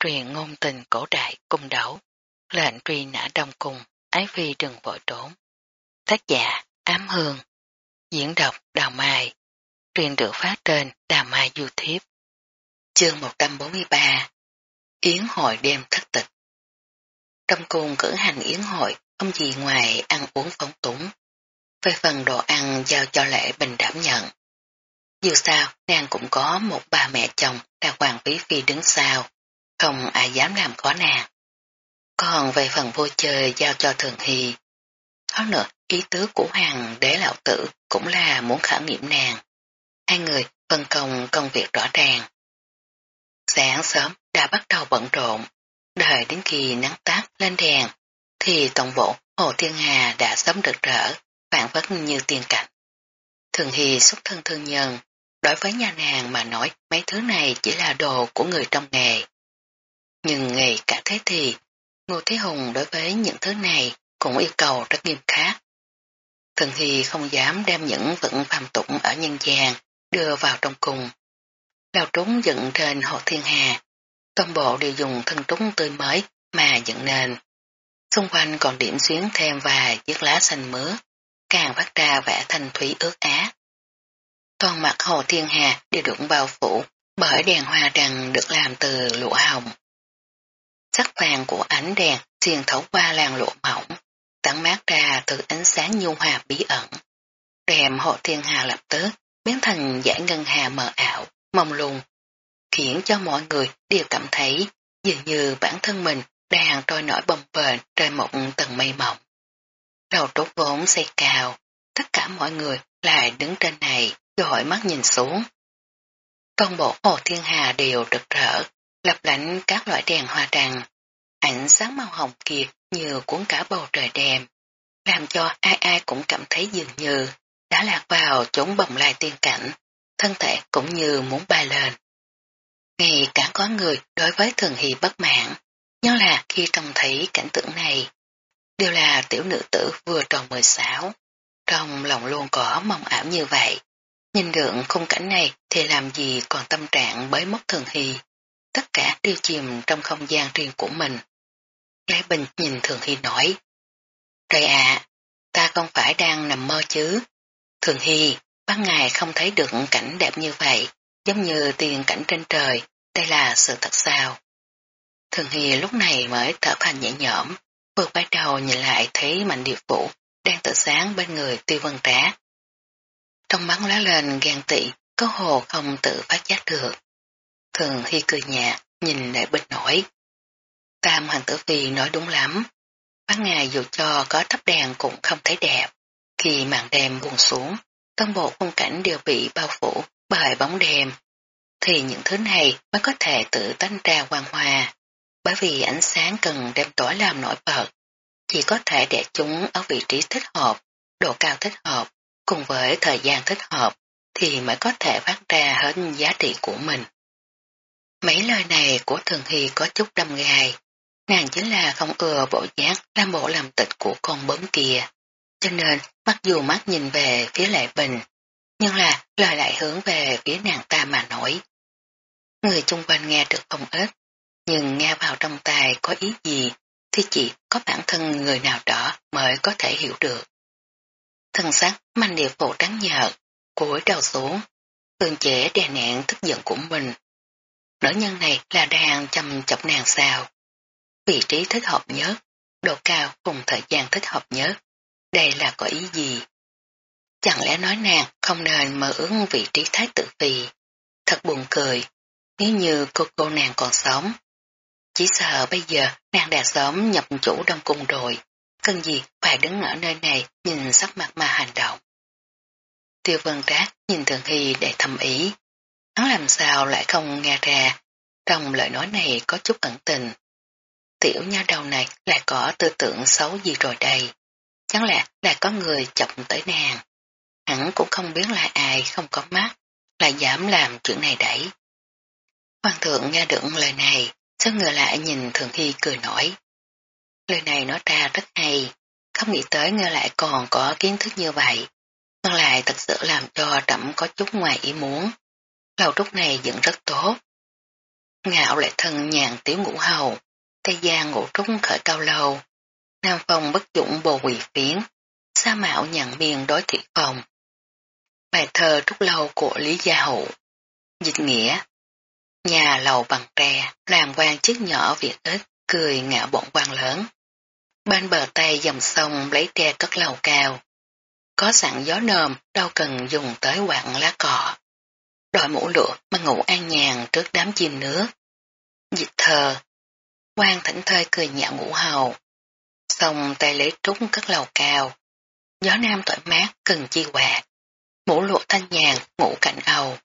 truyền ngôn tình cổ đại cung đấu, lệnh truy nã đông cung, ái phi đừng vội trốn. Tác giả Ám Hương, diễn đọc Đào Mai, truyền được phát trên Đào Mai YouTube. Chương 143 Yến hội đêm thất tịch Trong cung cử hành yến hội, không gì ngoài ăn uống phóng túng. Về phần đồ ăn giao cho lễ bình đảm nhận. Dù sao, nàng cũng có một bà mẹ chồng là hoàng quý phi đứng sau, không ai dám làm khó nàng. Còn về phần vui chơi giao cho thường hy. Hơn nữa, ý tứ của hoàng đế lão tử cũng là muốn khảo nghiệm nàng. Hai người phân công công việc rõ ràng. Sáng sớm đã bắt đầu bận rộn, đợi đến khi nắng tắt lên đèn, thì tổng bộ Hồ Thiên Hà đã sớm được rỡ, phản vất như tiền cảnh. Thường Hy xuất thân thương nhân, đối với nhà nàng mà nói mấy thứ này chỉ là đồ của người trong nghề. Nhưng ngày cả thế thì, Ngô Thế Hùng đối với những thứ này cũng yêu cầu rất nghiêm khắc. Thường Hy không dám đem những vận phàm tụng ở nhân gian đưa vào trong cùng. Lao trúng dựng trên hồ thiên hà, toàn bộ đều dùng thân trúng tươi mới mà dựng nền. Xung quanh còn điểm xuyến thêm vài chiếc lá xanh mướt, càng phát ra vẻ thanh thủy ướt át. Toàn mặt hồ thiên hà đều đụng bao phủ bởi đèn hoa đằng được làm từ lụa hồng. Sắc vàng của ánh đèn xuyên thấu qua làn lụa mỏng, tản mát ra từ ánh sáng nhu hòa bí ẩn. Đèm hộ thiên hà lập tức biến thành giải ngân hà mờ ảo, mông lung, khiến cho mọi người đều cảm thấy dường như bản thân mình đang trôi nổi bồng bềnh trên một tầng mây mỏng. Đầu trốt vốn xây cao, tất cả mọi người lại đứng trên này, dội mắt nhìn xuống. Toàn bộ hồ thiên hà đều rực rỡ, lập lạnh các loại đèn hoa đằng. Ánh sáng màu hồng kiệt như cuốn cả bầu trời đêm, làm cho ai ai cũng cảm thấy dường như đã lạc vào chốn bồng lai tiên cảnh, thân thể cũng như muốn bay lên. Ngay cả có người đối với thường hy bất mãn, nhưng là khi trông thấy cảnh tượng này, đều là tiểu nữ tử vừa tròn 16, trong lòng luôn có mong ảo như vậy. Nhìn được khung cảnh này thì làm gì còn tâm trạng bới mất thường hy tất cả tiêu chìm trong không gian riêng của mình. Lê Bình nhìn Thường Hy nói, Trời ạ, ta không phải đang nằm mơ chứ. Thường Hy, ban ngày không thấy được cảnh đẹp như vậy, giống như tiền cảnh trên trời, đây là sự thật sao. Thường Hy lúc này mới thở thành nhẹ nhõm, vừa quay đầu nhìn lại thấy mạnh điệp vũ đang tự sáng bên người tiêu vân trá. Trong mắt lá lên ghen tị, có hồ không tự phát giác được. Thường Hy cười nhạt, nhìn lại bình nổi. Tam hoàng tử phi nói đúng lắm. Ban ngày dù cho có thắp đèn cũng không thấy đẹp. Khi màn đêm buông xuống, toàn bộ khung cảnh đều bị bao phủ bởi bóng đêm. Thì những thứ này mới có thể tự tánh ra hoàng hòa. Bởi vì ánh sáng cần đem tỏa làm nổi bật. Chỉ có thể để chúng ở vị trí thích hợp, độ cao thích hợp, cùng với thời gian thích hợp, thì mới có thể phát ra hết giá trị của mình. Mấy lời này của Thường Hy có chút đâm gai. Nàng chính là không ưa bộ dáng làm bộ làm tịch của con bướm kia. Cho nên, mặc dù mắt nhìn về phía Lệ Bình, nhưng là lời lại hướng về phía nàng ta mà nổi. Người chung quanh nghe được không ít, nhưng nghe vào trong tai có ý gì thì chỉ có bản thân người nào đó mới có thể hiểu được. Thân sắc manh điệp phụ trắng nhợt, cúi đầu xuống, tương chế đè nạn tức giận của mình Nữ nhân này là đang chăm chọc nàng sao. Vị trí thích hợp nhất, độ cao cùng thời gian thích hợp nhất. Đây là có ý gì? Chẳng lẽ nói nàng không nên mơ ước vị trí thái tử phi? Thật buồn cười, nếu như cô cô nàng còn sống. Chỉ sợ bây giờ nàng đã sớm nhập chủ đông cung rồi, cần gì phải đứng ở nơi này nhìn sắc mặt mà hành động. Tiêu vân rác nhìn thường hy để thầm ý, Hắn làm sao lại không nghe ra, trong lời nói này có chút ẩn tình. Tiểu nha đầu này lại có tư tưởng xấu gì rồi đây. Chẳng lẽ lại có người chọc tới nàng. Hắn cũng không biết là ai không có mắt, lại dám làm chuyện này đấy. Hoàng thượng nghe được lời này, sao ngừa lại nhìn Thường Hy cười nổi. Lời này nói ra rất hay, không nghĩ tới nghe lại còn có kiến thức như vậy. Nhưng lại thật sự làm cho trẫm có chút ngoài ý muốn lầu trúc này dựng rất tốt. ngạo lại thân nhàn tiểu ngũ hầu, Tây gian ngũ trúc khởi cao lâu, Nam Phong bất dụng bồ quỷ phiến, Sa mạo nhận biên đối thị phòng. Bài thơ trúc lâu của Lý Gia Hậu. Dịch nghĩa Nhà lầu bằng tre, làm quan chức nhỏ việc ít, cười ngạo bọn quan lớn. Bên bờ tay dòng sông lấy tre cất lầu cao. Có sẵn gió nồm, đâu cần dùng tới quặng lá cọ. Đội mũ lụa mà ngủ an nhàn trước đám chim nước. Dịch thờ. quan thỉnh thơi cười nhạo ngủ hầu. Xong tay lấy trúng cất lầu cao. Gió nam thoải mát cần chi quạt. Mũ lụa thanh nhàn ngủ cạnh ầu.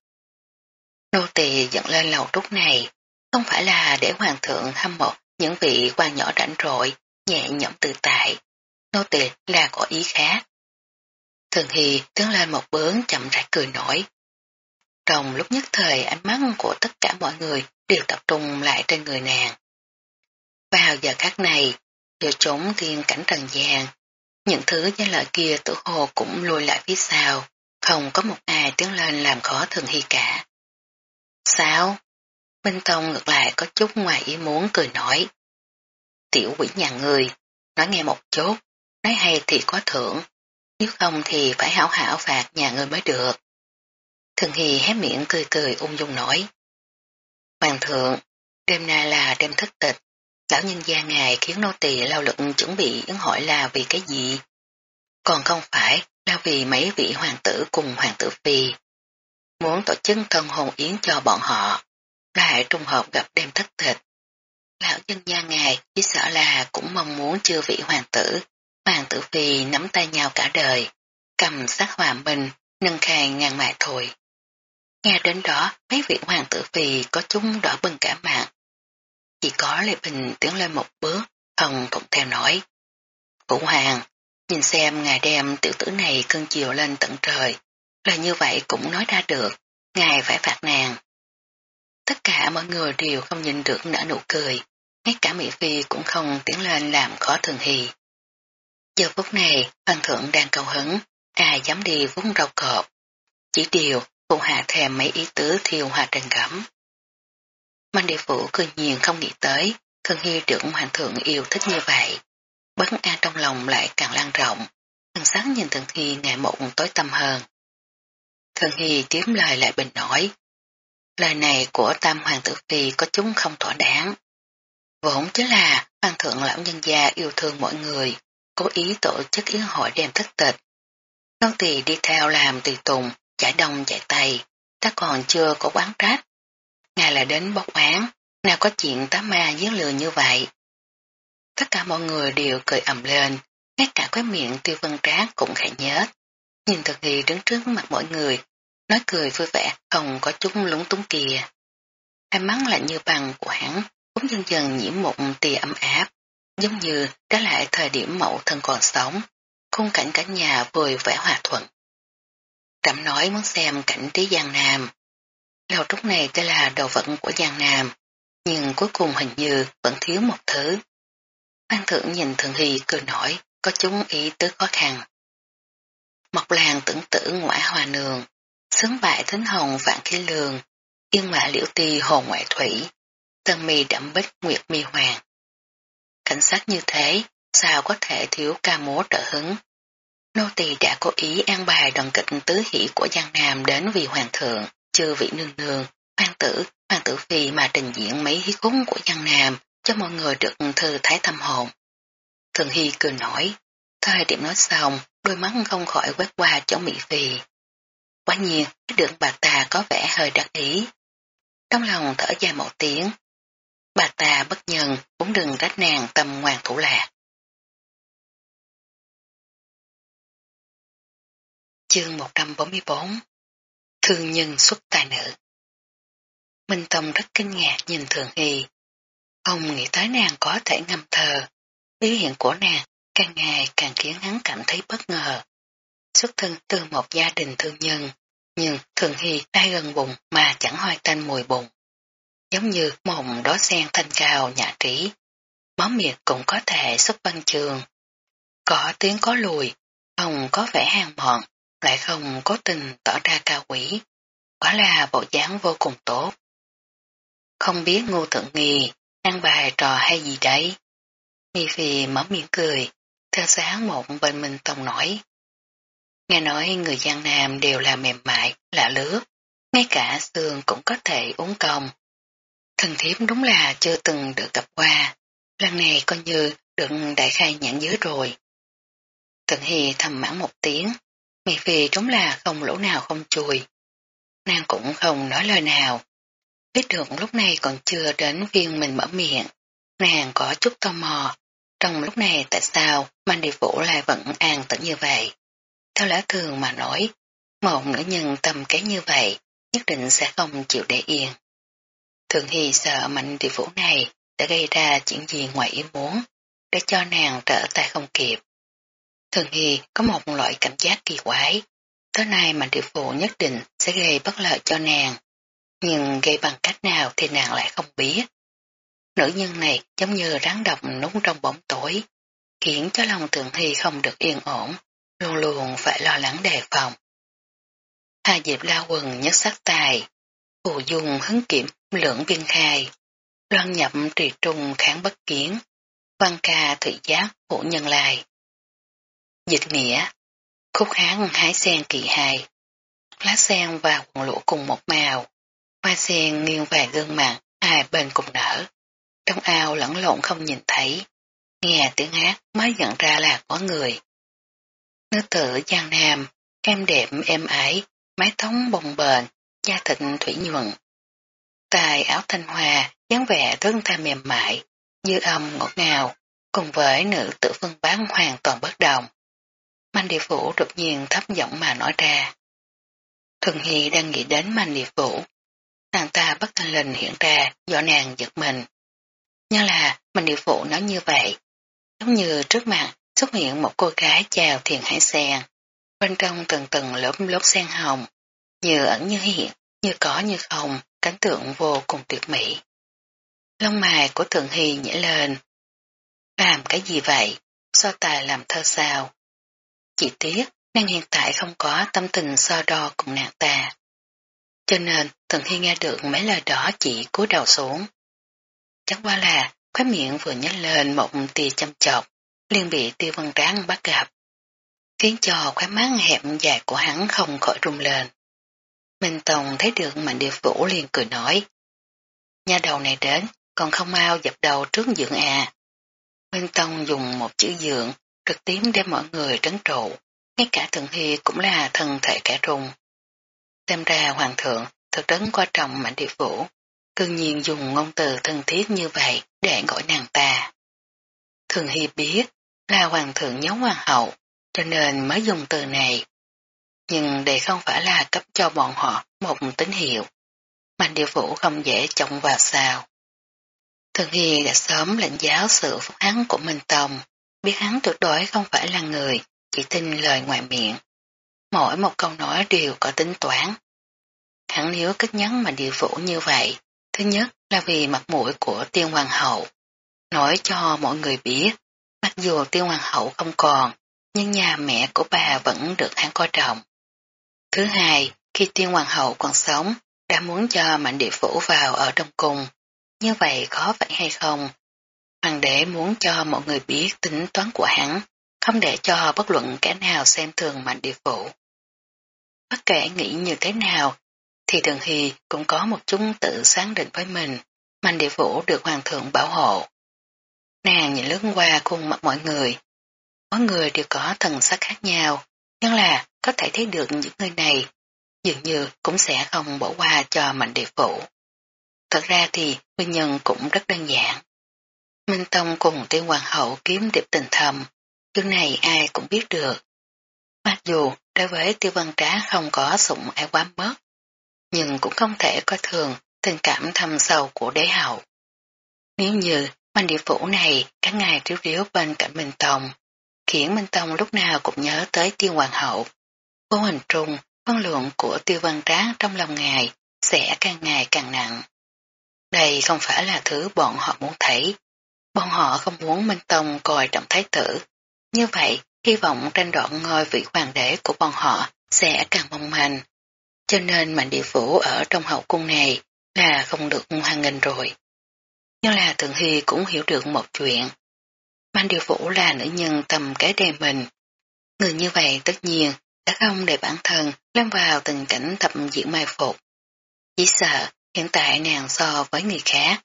Nô tỳ dẫn lên lầu trúc này, không phải là để hoàng thượng hâm mộ những vị quan nhỏ rảnh rỗi, nhẹ nhõm tự tại. Nô tỳ là có ý khác. Thường Hy tiến lên một bướng chậm rãi cười nổi. Trong lúc nhất thời ánh mắt của tất cả mọi người đều tập trung lại trên người nàng. Vào giờ khác này, giữa trốn thiên cảnh trần gian, những thứ danh lợi kia tử hồ cũng lùi lại phía sau, không có một ai tiến lên làm khó Thường Hy cả. Sao? Minh Tông ngược lại có chút ngoài ý muốn cười nói. Tiểu quỷ nhà người, nói nghe một chút, nói hay thì có thưởng, nếu không thì phải hảo hảo phạt nhà người mới được. Thường Hy hé miệng cười cười ung dung nói. Hoàng thượng, đêm nay là đêm thất tịch, lão nhân gia ngài khiến nô tỳ lao lực chuẩn bị ứng hỏi là vì cái gì? Còn không phải là vì mấy vị hoàng tử cùng hoàng tử phi muốn tổ chức thân hồn yến cho bọn họ, lại trùng hợp gặp đêm thất tịch. Lão nhân gia ngài chỉ sợ là cũng mong muốn chưa vị hoàng tử, hoàng tử phi nắm tay nhau cả đời, cầm sát hòa bình, nâng khang ngàn mại thôi. Nghe đến đó, mấy vị hoàng tử phi có chúng đỏ bừng cả mạng. Chỉ có Lê Bình tiến lên một bước, hồng thuận theo nói. Phụ hoàng, nhìn xem ngài đem tiểu tử này cưng chiều lên tận trời, là như vậy cũng nói ra được, ngài phải phạt nàng. Tất cả mọi người đều không nhìn được nở nụ cười, ngay cả Mỹ Phi cũng không tiến lên làm khó thường hì. Giờ phút này, hoàng thượng đang cầu hứng, ai dám đi vung rau cọp. Chỉ điều, phụ hạ thèm mấy ý tứ thiêu hòa trần gấm. Mang địa phủ cười nhiên không nghĩ tới, thường hy được hoàng thượng yêu thích như vậy. Bất an trong lòng lại càng lan rộng, thần sáng nhìn thường hy ngày một tối tâm hơn. Thần Hy tiếp lời lại bình nói. Lời này của Tam Hoàng tử Phi có chúng không thỏa đáng. Vốn chứ là Hoàng thượng lão nhân gia yêu thương mọi người, cố ý tổ chức yến hội đem thất tịch. Con tỳ đi theo làm tùy tùng, chạy đông chạy tay, ta còn chưa có quán trách. Ngài là đến bốc án, nào có chuyện tá ma giết lừa như vậy. Tất cả mọi người đều cười ầm lên, ngay cả cái miệng tiêu vân trác cũng khẽ nhớt. Nhìn thực thì đứng trước mặt mọi người, nói cười vui vẻ, không có chút lúng túng kìa. Hai mắt lạnh như bằng của hắn, cũng dần dần nhiễm một tia ấm áp, giống như trở lại thời điểm mẫu thân còn sống, khung cảnh cả nhà vui vẻ hòa thuận. Trạm nói muốn xem cảnh trí Giang Nam. Lầu trúc này tên là đồ vận của Giang Nam, nhưng cuối cùng hình như vẫn thiếu một thứ. Phan thượng nhìn Thường Hy cười nổi, có chúng ý tứ khó khăn. Mộc làng tưởng tử ngoại hòa nường, sướng bại thính hồng vạn khí lường, yên mã liễu ti hồ ngoại thủy, tân mi đậm bích nguyệt mi hoàng. Cảnh sát như thế, sao có thể thiếu ca múa trợ hứng? Nô tỳ đã cố ý an bài đoàn kịch tứ hỷ của Giang Nam đến vì hoàng thượng, chư vị nương nương, hoàng tử, hoàng tử phi mà trình diễn mấy hí khúc của Giang Nam cho mọi người được thư thái tâm hồn. Thường Hy cười nói, thời điểm nói xong, đôi mắt không khỏi quét qua chỗ Mỹ Phi. Quá nhiên, được bà ta có vẻ hơi đặc ý. Trong lòng thở dài một tiếng, bà ta bất nhân cũng đừng trách nàng tâm ngoan thủ lạc. Chương 144 Thương nhân xuất tài nữ Minh Tông rất kinh ngạc nhìn Thường Hy. Ông nghĩ tới nàng có thể ngâm thờ. Biểu hiện của nàng càng ngày càng khiến hắn cảm thấy bất ngờ. Xuất thân từ một gia đình thương nhân, nhưng thường hy đai gần bụng mà chẳng hoài tanh mùi bụng. Giống như mộng đó sen thanh cao nhã trí, máu miệng cũng có thể xuất văn trường. Có tiếng có lùi, ông có vẻ hàng mọn, lại không có tình tỏ ra cao quỷ. Quả là bộ dáng vô cùng tốt. không biết ngô thượng nghi, ăn bài trò hay gì đấy. Mi Phi mở miệng cười, theo sáng một bên mình tông nổi. Nghe nói người Giang Nam đều là mềm mại, lạ lứa, ngay cả xương cũng có thể uống công. Thần thiếp đúng là chưa từng được gặp qua, lần này coi như được đại khai nhãn dưới rồi. Tần Hy thầm mãn một tiếng, Mi Phi đúng là không lỗ nào không chùi. Nàng cũng không nói lời nào. Biết được lúc này còn chưa đến viên mình mở miệng, nàng có chút tò mò, trong lúc này tại sao Mạnh Địa Vũ lại vẫn an tĩnh như vậy? Theo lẽ thường mà nói, một nữ nhân tầm cái như vậy nhất định sẽ không chịu để yên. Thường Hy sợ Mạnh Địa Vũ này đã gây ra chuyện gì ngoài ý muốn để cho nàng trở tay không kịp. Thường Hy có một loại cảm giác kỳ quái, tới nay Mạnh Địa phụ nhất định sẽ gây bất lợi cho nàng, nhưng gây bằng cách nào thì nàng lại không biết. Nữ nhân này giống như rắn độc núng trong bóng tối, khiến cho lòng thường Hy không được yên ổn, luôn luôn phải lo lắng đề phòng. Hà Diệp la quần nhất sắc tài, phù dung hứng kiểm lưỡng viên khai, loan nhập trì trung kháng bất kiến, văn ca thủy giác phụ nhân lai. Dịch nghĩa, khúc hán hái sen kỳ hài, lá sen và quần lụa cùng một màu, hoa sen nghiêng vài gương mặt, hai bên cùng nở. Trong ao lẫn lộn không nhìn thấy, nghe tiếng hát mới nhận ra là có người. Nữ tử Giang Nam, em đẹp em ái, mái tóc bồng bền, da thịt thủy nhuận. Tài áo thanh hòa, dáng vẻ rất tha mềm mại, dư âm ngọt ngào, cùng với nữ tử phương bán hoàn toàn bất đồng. Mạnh địa phủ đột nhiên thấp giọng mà nói ra. Thường Hy đang nghĩ đến mạnh địa phủ. Nàng ta bất thanh lình hiện ra do nàng giật mình. Nhưng là mạnh địa phủ nói như vậy. Giống như trước mặt xuất hiện một cô gái chào thiền hải sen. Bên trong từng từng lớp lớp sen hồng. Như ẩn như hiện, như có như không, cảnh tượng vô cùng tuyệt mỹ. Lông mày của Thượng Hy nhảy lên. Làm cái gì vậy? So tài làm thơ sao? Chỉ tiếc, nàng hiện tại không có tâm tình so đo cùng nàng ta. Cho nên, Thượng Hy nghe được mấy lời đó chỉ cúi đầu xuống. Chẳng qua là, khóe miệng vừa nhếch lên một tia chăm chọc, liền bị tiêu văn tráng bắt gặp. Khiến cho khóe mắt hẹp dài của hắn không khỏi rung lên. Minh Tông thấy được Mạnh Điệp Vũ liền cười nói. Nhà đầu này đến, còn không mau dập đầu trước dưỡng à. Minh Tông dùng một chữ dưỡng, trực tiếp đem mọi người trấn trụ, ngay cả Thượng Hy cũng là thân thể kẻ trùng. Xem ra Hoàng thượng thật đấng quan trọng Mạnh địa Vũ, cương nhiên dùng ngôn từ thân thiết như vậy để gọi nàng ta. Thường Hy biết là Hoàng thượng nhớ Hoàng hậu, cho nên mới dùng từ này nhưng đây không phải là cấp cho bọn họ một tín hiệu. Mạnh địa vũ không dễ trông vào sao. Thường Hy đã sớm lệnh giáo sự phúc án của Minh Tông, biết hắn tuyệt đối không phải là người, chỉ tin lời ngoài miệng. Mỗi một câu nói đều có tính toán. Hắn nếu kết nhắn mà điều vũ như vậy, thứ nhất là vì mặt mũi của tiên hoàng hậu. Nói cho mọi người biết, mặc dù tiên hoàng hậu không còn, nhưng nhà mẹ của bà vẫn được hắn coi trọng. Thứ hai, khi tiên hoàng hậu còn sống, đã muốn cho mạnh địa phủ vào ở trong cung. Như vậy có phải hay không? Hoàng đế muốn cho mọi người biết tính toán của hắn, không để cho bất luận kẻ nào xem thường mạnh địa phủ. Bất kể nghĩ như thế nào, thì Thường Hy cũng có một chút tự sáng định với mình, mạnh địa phủ được hoàng thượng bảo hộ. Nàng nhìn lướt qua khuôn mặt mọi người. Mỗi người đều có thần sắc khác nhau, nhưng là có thể thấy được những người này dường như cũng sẽ không bỏ qua cho mạnh địa phủ. Thật ra thì nguyên nhân cũng rất đơn giản. Minh Tông cùng tiên hoàng hậu kiếm điệp tình thầm, chuyện này ai cũng biết được. Mặc dù đối với tiêu văn trá không có sụng ai quá mất, nhưng cũng không thể coi thường tình cảm thâm sâu của đế hậu. Nếu như manh địa phủ này cả ngày triếu riếu bên cạnh Minh Tông, khiến Minh Tông lúc nào cũng nhớ tới tiêu hoàng hậu, Vô hình trung, phân lượng của tiêu văn tráng trong lòng ngài sẽ càng ngày càng nặng. Đây không phải là thứ bọn họ muốn thấy. Bọn họ không muốn Minh Tông coi trọng thái tử. Như vậy, hy vọng tranh đoạn ngôi vị hoàng đế của bọn họ sẽ càng mong manh. Cho nên mạnh địa phủ ở trong hậu cung này là không được hoan nghênh rồi. Nhưng là Thượng Hy cũng hiểu được một chuyện. Mạnh Điều Vũ là nữ nhân tầm cái đề mình. Người như vậy tất nhiên đã không để bản thân lâm vào tình cảnh thập diễn mai phục. Chỉ sợ hiện tại nàng so với người khác,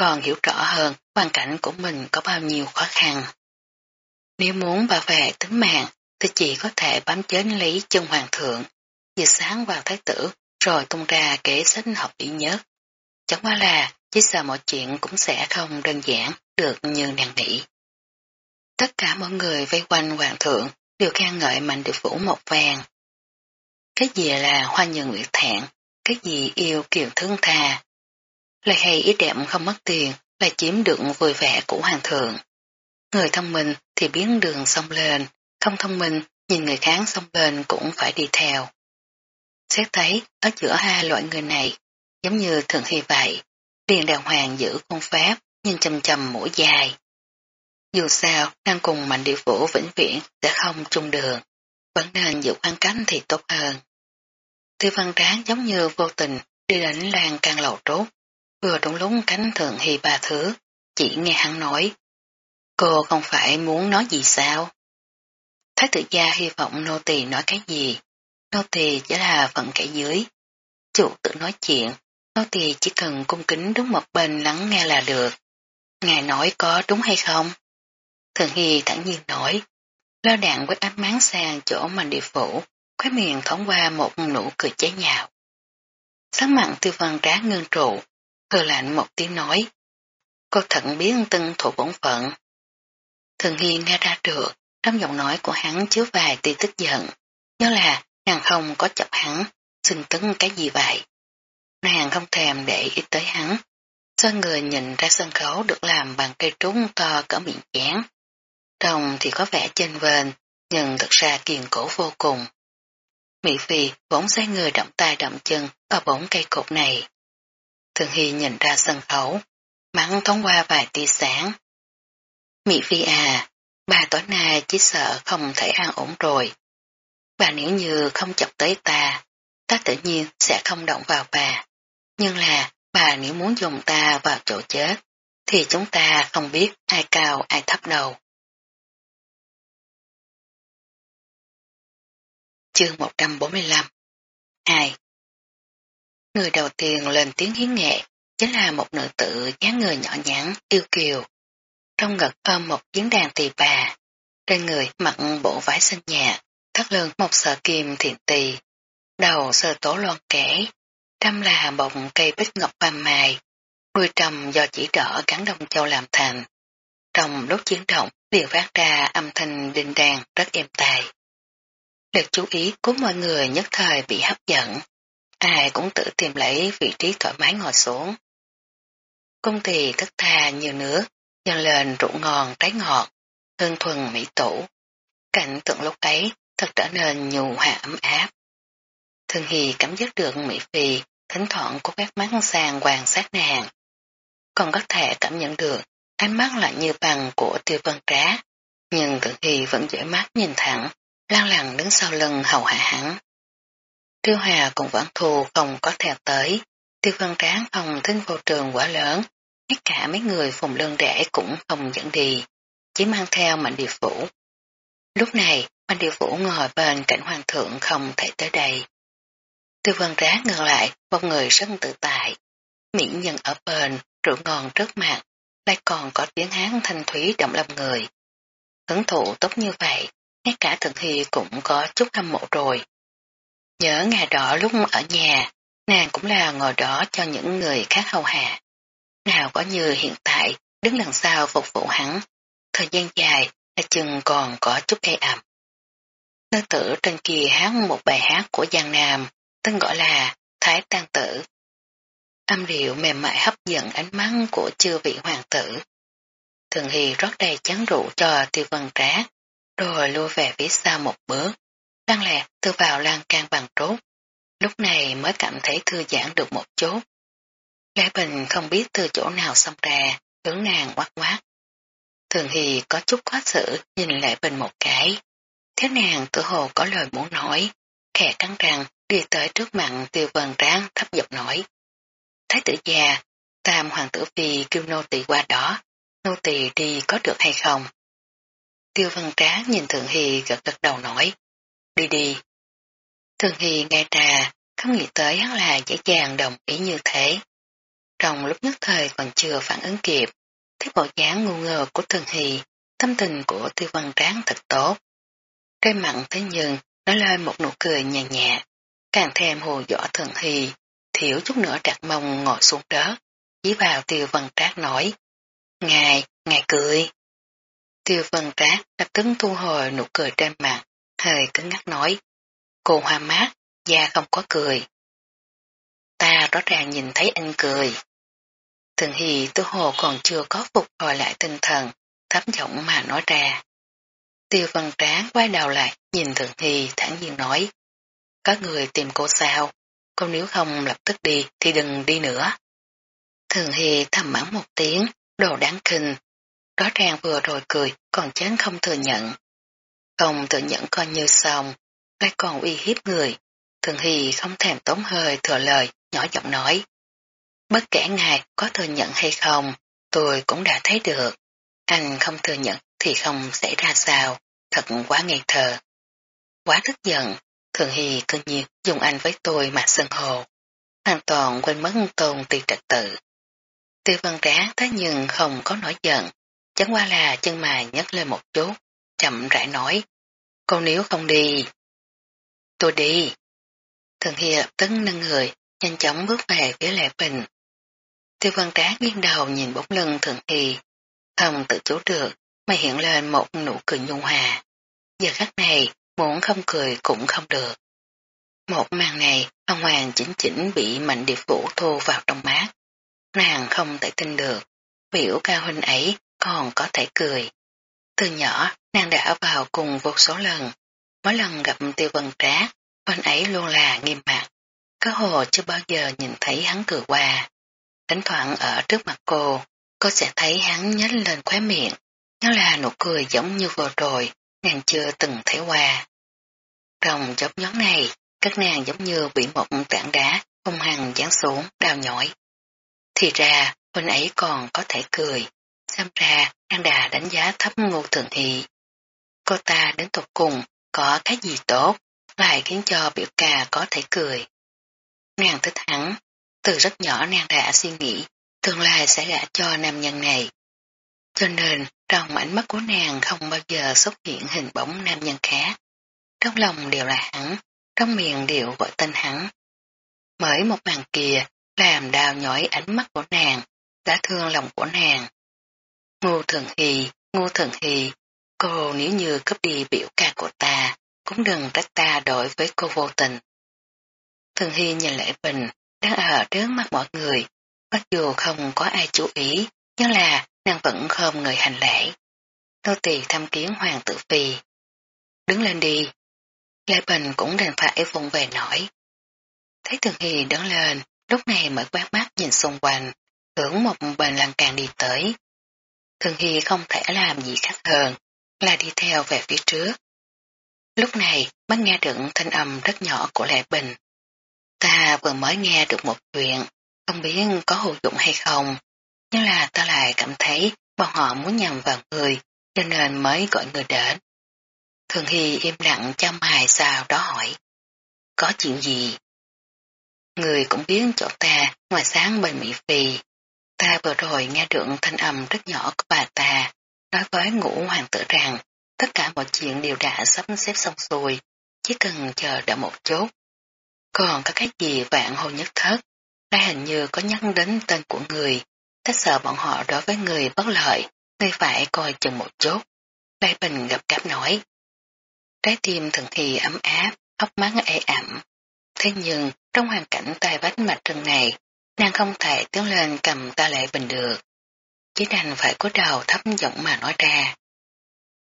còn hiểu rõ hơn hoàn cảnh của mình có bao nhiêu khó khăn. Nếu muốn bảo vệ tính mạng thì chỉ có thể bám chến lý chân hoàng thượng, diệt sáng vào thái tử rồi tung ra kế sách hợp lý nhất. Chẳng qua là chỉ sợ mọi chuyện cũng sẽ không đơn giản được như nàng nghĩ. Tất cả mọi người vây quanh hoàng thượng đều khen ngợi mạnh được vũ một vàng. Cái gì là hoa nhân nguyệt thẹn, cái gì yêu kiều thương thà. Lời hay ý đẹp không mất tiền là chiếm được vui vẻ của hoàng thượng. Người thông minh thì biến đường xông lên, không thông minh nhìn người khác xông lên cũng phải đi theo. Xét thấy ở giữa hai loại người này giống như thường hy vậy, liền đàng hoàng giữ con pháp nhưng chầm chầm mũi dài. Dù sao, đang cùng mạnh địa vũ vĩnh viễn sẽ không chung đường, vẫn nên giữ khoảng cánh thì tốt hơn. Tư văn tráng giống như vô tình đi đến làng càng lầu trốt, vừa đúng lúc cánh thượng hì bà thứ, chỉ nghe hắn nói. Cô không phải muốn nói gì sao? Thái tử gia hy vọng nô tỳ nói cái gì? Nô tỳ chỉ là phận kẻ dưới. Chủ tự nói chuyện, nô tỳ chỉ cần cung kính đúng một bên lắng nghe là được. Ngài nói có đúng hay không? Thường Hy thẳng nhiên nói, lo đạn quét ánh máng sang chỗ mạnh địa phủ, khóe miệng thoáng qua một nụ cười chế nhạo. Sắc mặn tiêu văn trá ngưng trụ, hờ lạnh một tiếng nói, cô thận biến tân thủ bổn phận. Thường Hy nghe ra được, trong giọng nói của hắn chứa vài tia tức giận, nhớ là nàng không có chọc hắn, xưng tấn cái gì vậy. Nàng không thèm để ý tới hắn, xoay người nhìn ra sân khấu được làm bằng cây trúng to cỡ miệng chén. Trông thì có vẻ trên vền, nhưng thật ra kiền cổ vô cùng. Mỹ Phi vốn xoay người động tay động chân ở bốn cây cột này. Thường Hy nhìn ra sân khấu, mắng thoáng qua vài tia sáng. Mỹ Phi à, bà tối nay chỉ sợ không thể an ổn rồi. Bà nếu như không chọc tới ta, ta tự nhiên sẽ không động vào bà. Nhưng là bà nếu muốn dùng ta vào chỗ chết, thì chúng ta không biết ai cao ai thấp đầu. Chương 145 2 Người đầu tiên lên tiếng hiến nghệ chính là một nữ tử dáng người nhỏ nhắn, yêu kiều. Trong ngực ôm một giếng đàn tỳ bà, trên người mặc bộ vải xanh nhạt, thắt lưng một sợi kim thiện tỳ, đầu sơ tố loan kẻ, trăm là bồng cây bích ngọc vàng mài, đuôi trầm do chỉ đỏ gắn đông châu làm thành. Trong lúc chiến động liền phát ra âm thanh đinh đàn rất êm tài. Lực chú ý của mọi người nhất thời bị hấp dẫn, ai cũng tự tìm lấy vị trí thoải mái ngồi xuống. Công tỳ thất tha như nước, dần lên rượu ngon trái ngọt, hương thuần mỹ tủ. Cảnh tượng lúc ấy thật trở nên nhu hòa ấm áp. Thường Hì cảm giác được Mỹ Phi thỉnh thoảng có các mắt sang quan sát nàng. Còn có thể cảm nhận được ánh mắt lại như bằng của tiêu vân trá, nhưng Thường Hì vẫn dễ mắt nhìn thẳng, lan lặng đứng sau lưng hầu hạ hắn. Tiêu Hà cùng Vãn Thù không có theo tới, tiêu Văn tráng không thính vô trường quá lớn, tất cả mấy người phùng lương rẽ cũng không dẫn đi, chỉ mang theo mạnh địa phủ. Lúc này, mạnh địa phủ ngồi bên cạnh hoàng thượng không thể tới đây. Tiêu Văn tráng ngừng lại, một người rất tự tại. Miễn nhân ở bên, rượu ngon trước mặt, lại còn có tiếng hán thanh thúy động lòng người. Hứng thụ tốt như vậy, ngay cả Thượng Hy cũng có chút hâm mộ rồi. Nhớ ngày đó lúc ở nhà, nàng cũng là ngồi đó cho những người khác hầu hạ. Nào có như hiện tại, đứng lần sau phục vụ hắn, thời gian dài, là chừng còn có chút ê ẩm. Nữ tử trên kia hát một bài hát của Giang Nam, tên gọi là Thái Tăng Tử. Âm điệu mềm mại hấp dẫn ánh mắt của chư vị hoàng tử. Thường Hy rót đầy chán rượu cho tiêu vân trác, rồi lui về phía sau một bước, lăng lẹ tư vào lan can bằng trốt. Lúc này mới cảm thấy thư giãn được một chút. Lê Bình không biết từ chỗ nào xông ra, hướng nàng quát quát. Thường Hì có chút khó xử nhìn Lệ Bình một cái. Thế nàng tự hồ có lời muốn nói, khẽ cắn răng đi tới trước mặt tiêu vần ráng thấp giọng nói. Thái tử già, tam hoàng tử phi kêu nô tỳ qua đó, nô tỳ đi có được hay không? Tiêu văn trá nhìn Thượng Hy gật gật đầu nói, đi đi. thường Hy nghe trà, không nghĩ tới hắn là dễ dàng đồng ý như thế. Trong lúc nhất thời còn chưa phản ứng kịp, thấy bộ dáng ngu ngờ của thường Hy, tâm tình của tiêu văn tráng thật tốt. Trên mặt thế nhưng nó lên một nụ cười nhàn nhạt, càng thêm hồ dõi Thường Hy, thiểu chút nữa đặt mông ngồi xuống đất, dí vào tiêu văn trác nói. Ngài, ngài cười. Tiêu văn trác lập tức thu hồi nụ cười trên mặt, hơi cứng ngắt nói. Cô hoa mát, da không có cười. Ta rõ ràng nhìn thấy anh cười. Thường Hy tôi hồ còn chưa có phục hồi lại tinh thần, thấm giọng mà nói ra. Tiêu văn tráng quay đầu lại, nhìn Thường Hy thẳng nhiên nói. Có người tìm cô sao? Cô nếu không lập tức đi thì đừng đi nữa. Thường Hy thầm mắng một tiếng, đồ đáng kinh. Rõ ràng vừa rồi cười, còn chán không thừa nhận. Không thừa nhận coi như xong, lại còn uy hiếp người. Thường Hy không thèm tốn hơi thừa lời, nhỏ giọng nói. Bất kể ngài có thừa nhận hay không, tôi cũng đã thấy được. Anh không thừa nhận thì không xảy ra sao, thật quá ngây thơ. Quá tức giận, Thường Hy cương nhiên dùng anh với tôi mà sân hồ. Hoàn toàn quên mất tôn ti trật tự. Tiêu văn trá thế nhưng không có nổi giận, chẳng qua là chân mà nhấc lên một chút, chậm rãi nói. Cô nếu không đi, tôi đi. Thường hiệp tấn nâng người, nhanh chóng bước về phía Lệ Bình. Tiêu văn trá nghiêng đầu nhìn bóng lưng Thường Hy, không tự chủ được, mà hiện lên một nụ cười nhung hòa. Giờ khắc này, muốn không cười cũng không được. Một màn này, ông Hoàng chỉnh chỉnh bị mạnh điệp vũ thu vào trong mắt. Nàng không thể tin được, biểu cao huynh ấy còn có thể cười. Từ nhỏ, nàng đã vào cùng vô số lần. Mỗi lần gặp tiêu vân trác, huynh ấy luôn là nghiêm mặt. Có hồ chưa bao giờ nhìn thấy hắn cười qua. thỉnh thoảng ở trước mặt cô, cô sẽ thấy hắn nhếch lên khóe miệng. Nó là nụ cười giống như vừa rồi, nàng chưa từng thấy qua. Trong chốc nhóm này, các nàng giống như bị một tảng đá hung hăng dán xuống, đau nhói. Thì ra, huynh ấy còn có thể cười. Xem ra, An Đà đánh giá thấp ngô thường thị. Cô ta đến tục cùng, có cái gì tốt, lại khiến cho biểu ca có thể cười. Nàng thích hắn, từ rất nhỏ nàng đã suy nghĩ, tương lai sẽ gả cho nam nhân này. Cho nên, trong ánh mắt của nàng không bao giờ xuất hiện hình bóng nam nhân khác. Trong lòng đều là hắn, trong miệng đều gọi tên hắn. Mới một màn kia làm đào nhói ánh mắt của nàng, đã thương lòng của nàng. Ngô Thường hì Ngô Thường hì cô nếu như cấp đi biểu ca của ta, cũng đừng trách ta đối với cô vô tình. Thường Hy nhìn Lễ Bình, đang ở trước mắt mọi người, mặc dù không có ai chú ý, nhưng là nàng vẫn không người hành lễ. Nô tỳ thăm kiến hoàng tử phi. Đứng lên đi. Lê Bình cũng đành phải vùng về nổi. Thấy Thường Hy đứng lên, lúc này mở quát mắt nhìn xung quanh, tưởng một bên lan càng đi tới. Thường Hy không thể làm gì khác hơn, là đi theo về phía trước. Lúc này, bắt nghe được thanh âm rất nhỏ của Lệ Bình. Ta vừa mới nghe được một chuyện, không biết có hữu dụng hay không, nhưng là ta lại cảm thấy bọn họ muốn nhầm vào người, cho nên mới gọi người đến. Thường Hy im lặng chăm hài sao đó hỏi. Có chuyện gì? Người cũng biết chỗ ta ngoài sáng bên Mỹ Phi. Ta vừa rồi nghe được thanh âm rất nhỏ của bà ta, nói với ngũ hoàng tử rằng tất cả mọi chuyện đều đã sắp xếp xong xuôi, chỉ cần chờ đợi một chút. Còn có cái gì vạn hồ nhất thất, đây hình như có nhắc đến tên của người, ta sợ bọn họ đối với người bất lợi, người phải coi chừng một chút. lai Bình gặp cáp nói. Trái tim thần thì ấm áp, ốc mắt ê ẩm. Thế nhưng, trong hoàn cảnh tai vách mặt trần này, nàng không thể tiến lên cầm ta lại Bình được. Chỉ đành phải cúi đầu thấp giọng mà nói ra.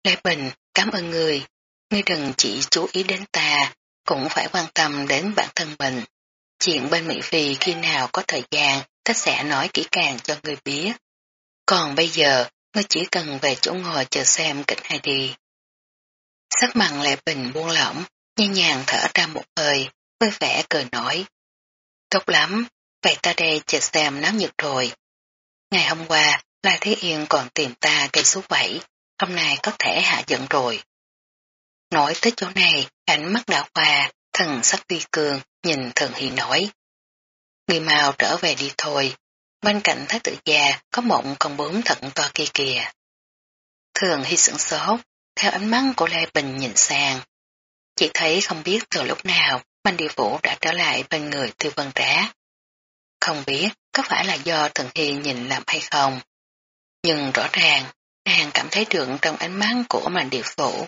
Lê Bình, cảm ơn người. Ngươi đừng chỉ chú ý đến ta, cũng phải quan tâm đến bản thân mình. Chuyện bên Mỹ Phi khi nào có thời gian, ta sẽ nói kỹ càng cho người biết. Còn bây giờ, ngươi chỉ cần về chỗ ngồi chờ xem kịch hay đi. Sắc mặn Lệ Bình buông lỏng, nhẹ nhàng thở ra một hơi, vui vẻ cười nói. Tốt lắm, vậy ta đây chờ xem náo nhiệt rồi. Ngày hôm qua, Lai Thế Yên còn tìm ta gây số vẫy, hôm nay có thể hạ giận rồi. Nói tới chỗ này, ánh mắt đã qua, thần sắc vi cường, nhìn thần Hi nói. Người mau trở về đi thôi, bên cạnh thái tử già có mộng con bướm thận to kia kìa. Thường hy sửng sốt, theo ánh mắt của Lê Bình nhìn sang. Chỉ thấy không biết từ lúc nào Mạnh Địa Vũ đã trở lại bên người Tiêu Vân Trá. Không biết có phải là do Thần Hy nhìn làm hay không. Nhưng rõ ràng, nàng cảm thấy được trong ánh mắt của Mạnh điệp phủ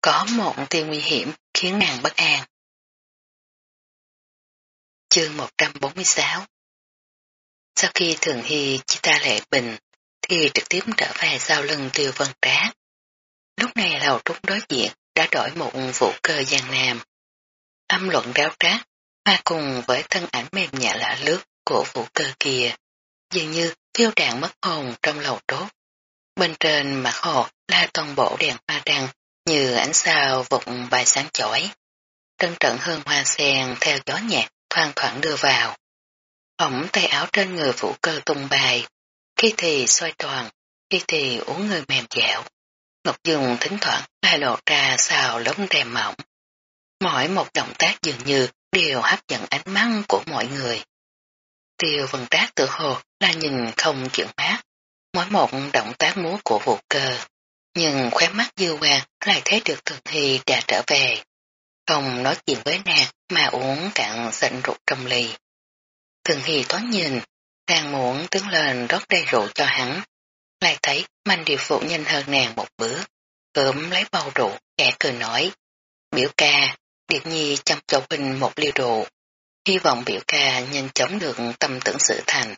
có một tia nguy hiểm khiến nàng bất an. Chương 146 Sau khi Thường Hy chỉ ta lệ bình, thì trực tiếp trở về sau lưng Tiêu Vân Trá. Lúc này lầu trúc đối diện đã đổi một vụ cơ gian nam. Âm luận ráo trác, hoa cùng với thân ảnh mềm nhẹ lạ lướt của vụ cơ kia, dường như phiêu đạn mất hồn trong lầu trốt. Bên trên mặt hồ là toàn bộ đèn hoa đăng như ánh sao vụn bài sáng chói. Trân trận hương hoa sen theo gió nhạc thoang thoảng đưa vào. Ổng tay áo trên người vũ cơ tung bài, khi thì xoay tròn, khi thì uống người mềm dẻo. Ngọc Dung thỉnh thoảng lại lộ ra xào lống rèm mỏng. Mỗi một động tác dường như đều hấp dẫn ánh mắt của mọi người. Tiêu vần tác tự hồ là nhìn không chuyện mát, mỗi một động tác múa của vụ cơ. Nhưng khóe mắt dư hoàng lại thấy được Thường Hy đã trở về. Không nói chuyện với nàng mà uống cạn giận rượu trong ly. Thường Hy toán nhìn, đang muốn tướng lên rót đầy rượu cho hắn, lại thấy manh điều phụ nhanh hơn nàng một bữa, cớm lấy bao rượu, kẻ cười nói. Biểu ca, Điệp Nhi chăm cho huynh một liều rượu, hy vọng biểu ca nhanh chóng được tâm tưởng sự thành.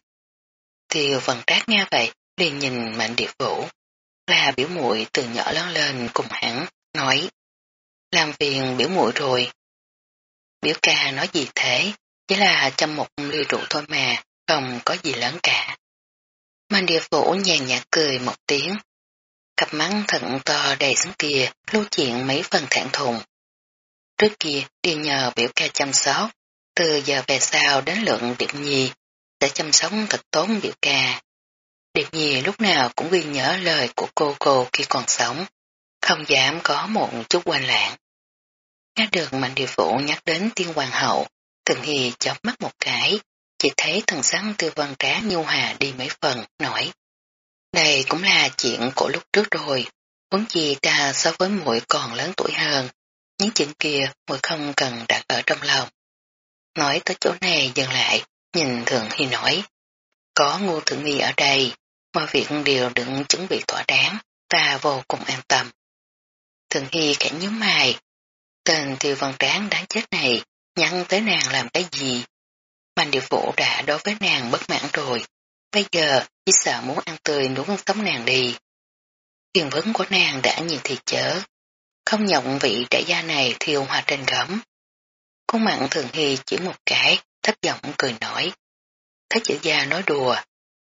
Tiêu vần trác nghe vậy, liền nhìn mạnh điệp vũ, là biểu muội từ nhỏ lớn lên cùng hắn, nói. Làm phiền biểu muội rồi. Biểu ca nói gì thế, chỉ là chăm một ly rượu thôi mà, không có gì lớn cả. Mạnh điệp vũ nhàn nhạt cười một tiếng. Cặp mắt thận to đầy sáng kia lưu chuyện mấy phần thản thùng. Trước kia đi nhờ biểu ca chăm sóc, từ giờ về sau đến lượng Điệp Nhi sẽ chăm sóc thật tốn biểu ca. Điệp Nhi lúc nào cũng ghi nhớ lời của cô cô khi còn sống, không dám có một chút quanh lãng. Nghe được Mạnh Điều Vũ nhắc đến tiên hoàng hậu, Thường Hy chớp mắt một cái, chỉ thấy thần sắc tư văn trá nhu hà đi mấy phần, nói. Đây cũng là chuyện của lúc trước rồi, huống chi ta so với muội còn lớn tuổi hơn, những chuyện kia muội không cần đặt ở trong lòng. Nói tới chỗ này dừng lại, nhìn Thường Hy nói, có ngô thượng nghi ở đây, mọi việc đều được chuẩn bị thỏa đáng, ta vô cùng an tâm. Thường Hy khẽ nhớ mày, tên tiêu văn tráng đáng chết này, nhắn tới nàng làm cái gì? Mạnh điều vụ đã đối với nàng bất mãn rồi, bây giờ chỉ sợ muốn ăn tươi nuốt tấm nàng đi. Tiền vấn của nàng đã nhiều thì chớ, không nhận vị đại gia này thiêu hòa trên gấm. Con mặn thường hy chỉ một cái, thấp giọng cười nói. thái chữ gia nói đùa,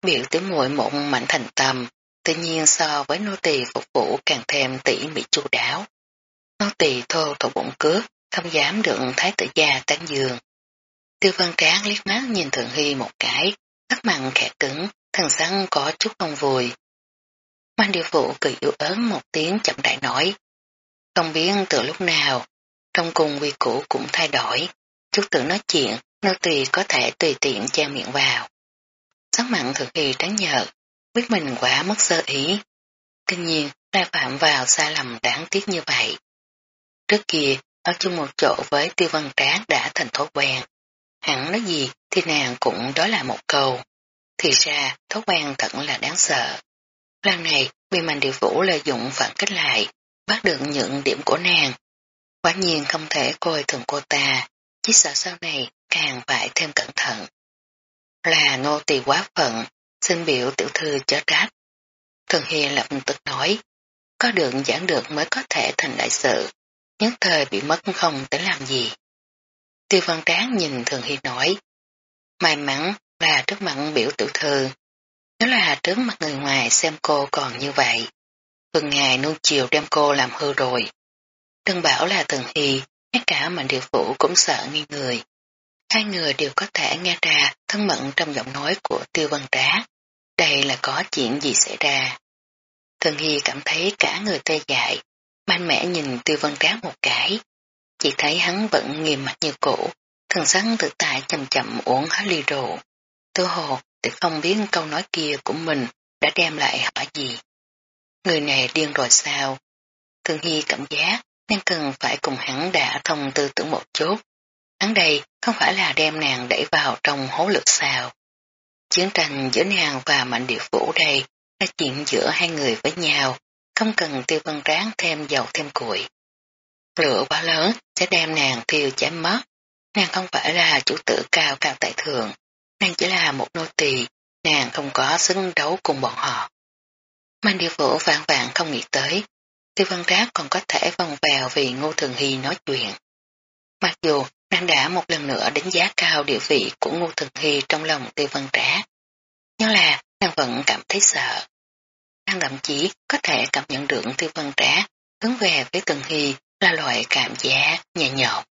biểu tới muội một mạnh thành tâm, tự nhiên so với nô tỳ phục vụ càng thêm tỉ mỉ chu đáo. Nô tỳ thô thổ bụng cướp, không dám được thái tử gia tán giường. Tiêu văn tráng liếc mắt nhìn thường hy một cái, mắt mặn khẽ cứng, thần sắc có chút không vui. quan điều phụ cười yếu ớn một tiếng chậm đại nói. Không biết từ lúc nào, trong cùng quy củ cũng thay đổi, chút tự nói chuyện, nô tỳ có thể tùy tiện che miệng vào. Sắc mặn thực kỳ trắng nhợt, biết mình quá mất sơ ý. Tuy nhiên, lại phạm vào sai lầm đáng tiếc như vậy. Trước kia, ở chung một chỗ với tiêu văn trác đã thành thói quen. Hẳn nói gì thì nàng cũng đó là một câu. Thì ra, thói quen thật là đáng sợ. Lần này, bị mạnh điều vũ lợi dụng phản kích lại, bắt được những điểm của nàng. Quả nhiên không thể coi thường cô ta, chỉ sợ sau này càng phải thêm cẩn thận. Là nô tỳ quá phận, xin biểu tiểu thư chớ trách. Thường Hi lập tức nói, có được giảng được mới có thể thành đại sự, nhất thời bị mất không tính làm gì. Tiêu văn tráng nhìn Thường Hi nói, may mắn là trước mặt biểu tiểu thư, nếu là trước mặt người ngoài xem cô còn như vậy, thường ngày nuông chiều đem cô làm hư rồi. Đừng bảo là thần hì, ngay cả mạnh điều phủ cũng sợ nghi người. hai người đều có thể nghe ra thân mận trong giọng nói của tiêu văn trá. Đây là có chuyện gì xảy ra. Thần Hy cảm thấy cả người tê dại, mạnh mẽ nhìn tiêu văn trá một cái. Chỉ thấy hắn vẫn nghiêm mặt như cũ, thần sắc tự tại chậm chậm uống hết ly rượu. Tư hồ tự không biết câu nói kia của mình đã đem lại hỏi gì. Người này điên rồi sao? Thường Hy cảm giác nên cần phải cùng hắn đã thông tư tưởng một chút. Hắn đây không phải là đem nàng đẩy vào trong hố lực sao. Chiến tranh giữa nàng và mạnh địa phủ đây là chuyện giữa hai người với nhau, không cần tiêu văn ráng thêm dầu thêm củi. Lửa quá lớn sẽ đem nàng thiêu chém mất. Nàng không phải là chủ tử cao cao tại thượng, nàng chỉ là một nô tỳ, nàng không có xứng đấu cùng bọn họ. Mạnh địa phủ vạn vạn không nghĩ tới, tiêu văn trác còn có thể vòng vào vì ngô thường hy nói chuyện. Mặc dù nàng đã một lần nữa đánh giá cao địa vị của ngô thường hy trong lòng tiêu văn trác, nhưng là nàng vẫn cảm thấy sợ. Nàng thậm chí có thể cảm nhận được tiêu văn trác hướng về với thường hy là loại cảm giác nhẹ nhõm.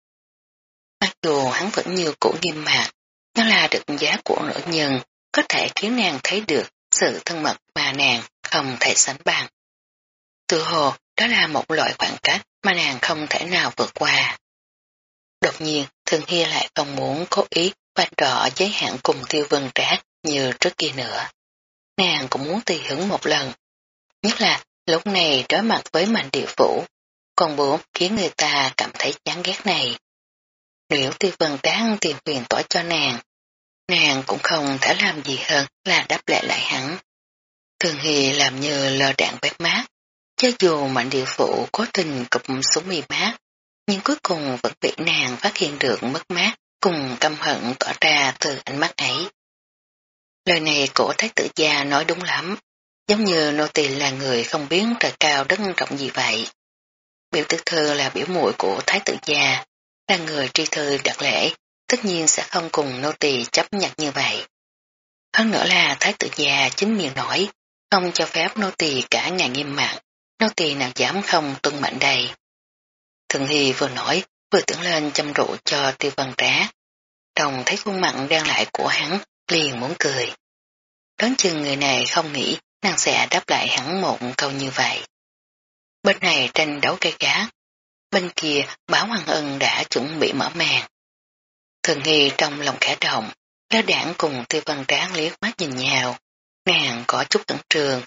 Mặc dù hắn vẫn như cũ nghiêm mạc, nhưng là được giá của nữ nhân có thể khiến nàng thấy được sự thân mật mà nàng không thể sánh bằng. Tự hồ đó là một loại khoảng cách mà nàng không thể nào vượt qua. Đột nhiên, Thường Hy lại không muốn cố ý vạch rõ giới hạn cùng tiêu vân trác như trước kia nữa. Nàng cũng muốn tùy hứng một lần. Nhất là lúc này đối mặt với mạnh địa phủ, còn muốn khiến người ta cảm thấy chán ghét này. Nếu tiêu vân trác tìm quyền tỏa cho nàng, nàng cũng không thể làm gì hơn là đáp lệ lại hắn. Thường Hy làm như lờ đạn quét mát, cho dù mạnh địa phủ cố tình cụp xuống mì mát, nhưng cuối cùng vẫn bị nàng phát hiện được mất mát cùng căm hận tỏ ra từ ánh mắt ấy. Lời này của thái tử gia nói đúng lắm, giống như nô tỳ là người không biết trời cao đất rộng gì vậy. Biểu tử thư là biểu muội của thái tử gia, là người tri thư đặc lễ, tất nhiên sẽ không cùng nô tỳ chấp nhận như vậy. Hơn nữa là thái tử gia chính miệng nói, không cho phép nô tỳ cả ngày nghiêm mặt, nô tỳ nào dám không tuân mệnh đầy Thường Hy vừa nói, vừa tưởng lên châm rượu cho tiêu văn trá. Đồng thấy khuôn mặt đang lại của hắn, liền muốn cười. Đoán chừng người này không nghĩ nàng sẽ đáp lại hắn một câu như vậy. Bên này tranh đấu cây gác, bên kia báo hoàng ân đã chuẩn bị mở màn. Thường Hy trong lòng khẽ động, lá đảng cùng tiêu văn tráng liếc mắt nhìn nhau, nàng có chút cẩn trường.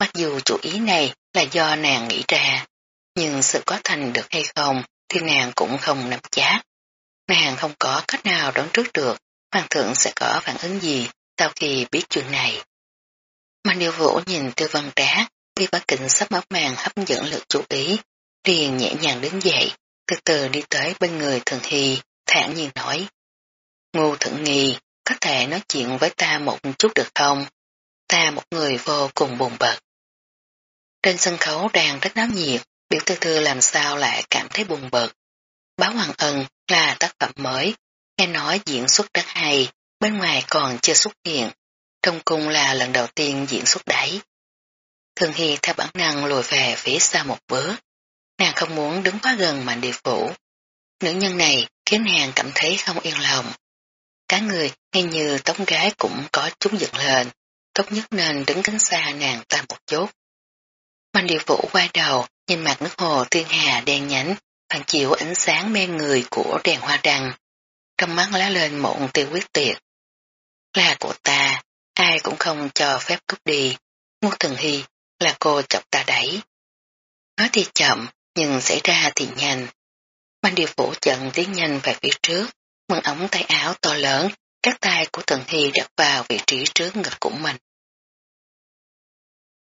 Mặc dù chủ ý này là do nàng nghĩ ra, nhưng sự có thành được hay không thì nàng cũng không nắm chắc. Nàng không có cách nào đoán trước được hoàng thượng sẽ có phản ứng gì sau khi biết chuyện này. Mà điều vũ nhìn tư văn trá, khi bá kính sắp mở màn hấp dẫn lực chú ý, liền nhẹ nhàng đứng dậy, từ từ đi tới bên người thường hy, thản nhiên nói. Ngô thượng nghi, có thể nói chuyện với ta một chút được không? Ta một người vô cùng buồn bực. Trên sân khấu đang rất náo nhiệt, Biểu tư thư làm sao lại cảm thấy buồn bực. Báo Hoàng Ân là tác phẩm mới, nghe nói diễn xuất rất hay, bên ngoài còn chưa xuất hiện, trong cung là lần đầu tiên diễn xuất đấy. Thường Hy theo bản năng lùi về phía sau một bước, nàng không muốn đứng quá gần mạnh địa phủ. Nữ nhân này khiến nàng cảm thấy không yên lòng. Cả người ngay như tống gái cũng có chúng dựng lên, tốt nhất nên đứng cánh xa nàng ta một chút. Mạnh điều vũ quay đầu Nhìn mặt nước hồ thiên hà đen nhánh, phản chiếu ánh sáng mê người của đèn hoa đăng. Trong mắt lá lên mộng tiêu quyết tuyệt. Là của ta, ai cũng không cho phép cúp đi. Ngô Thần Hy là cô chọc ta đẩy. Nói thì chậm, nhưng xảy ra thì nhanh. Mang điều vũ trận tiến nhanh về phía trước, mừng ống tay áo to lớn, các tay của Thần Hy đặt vào vị trí trước ngực của mình.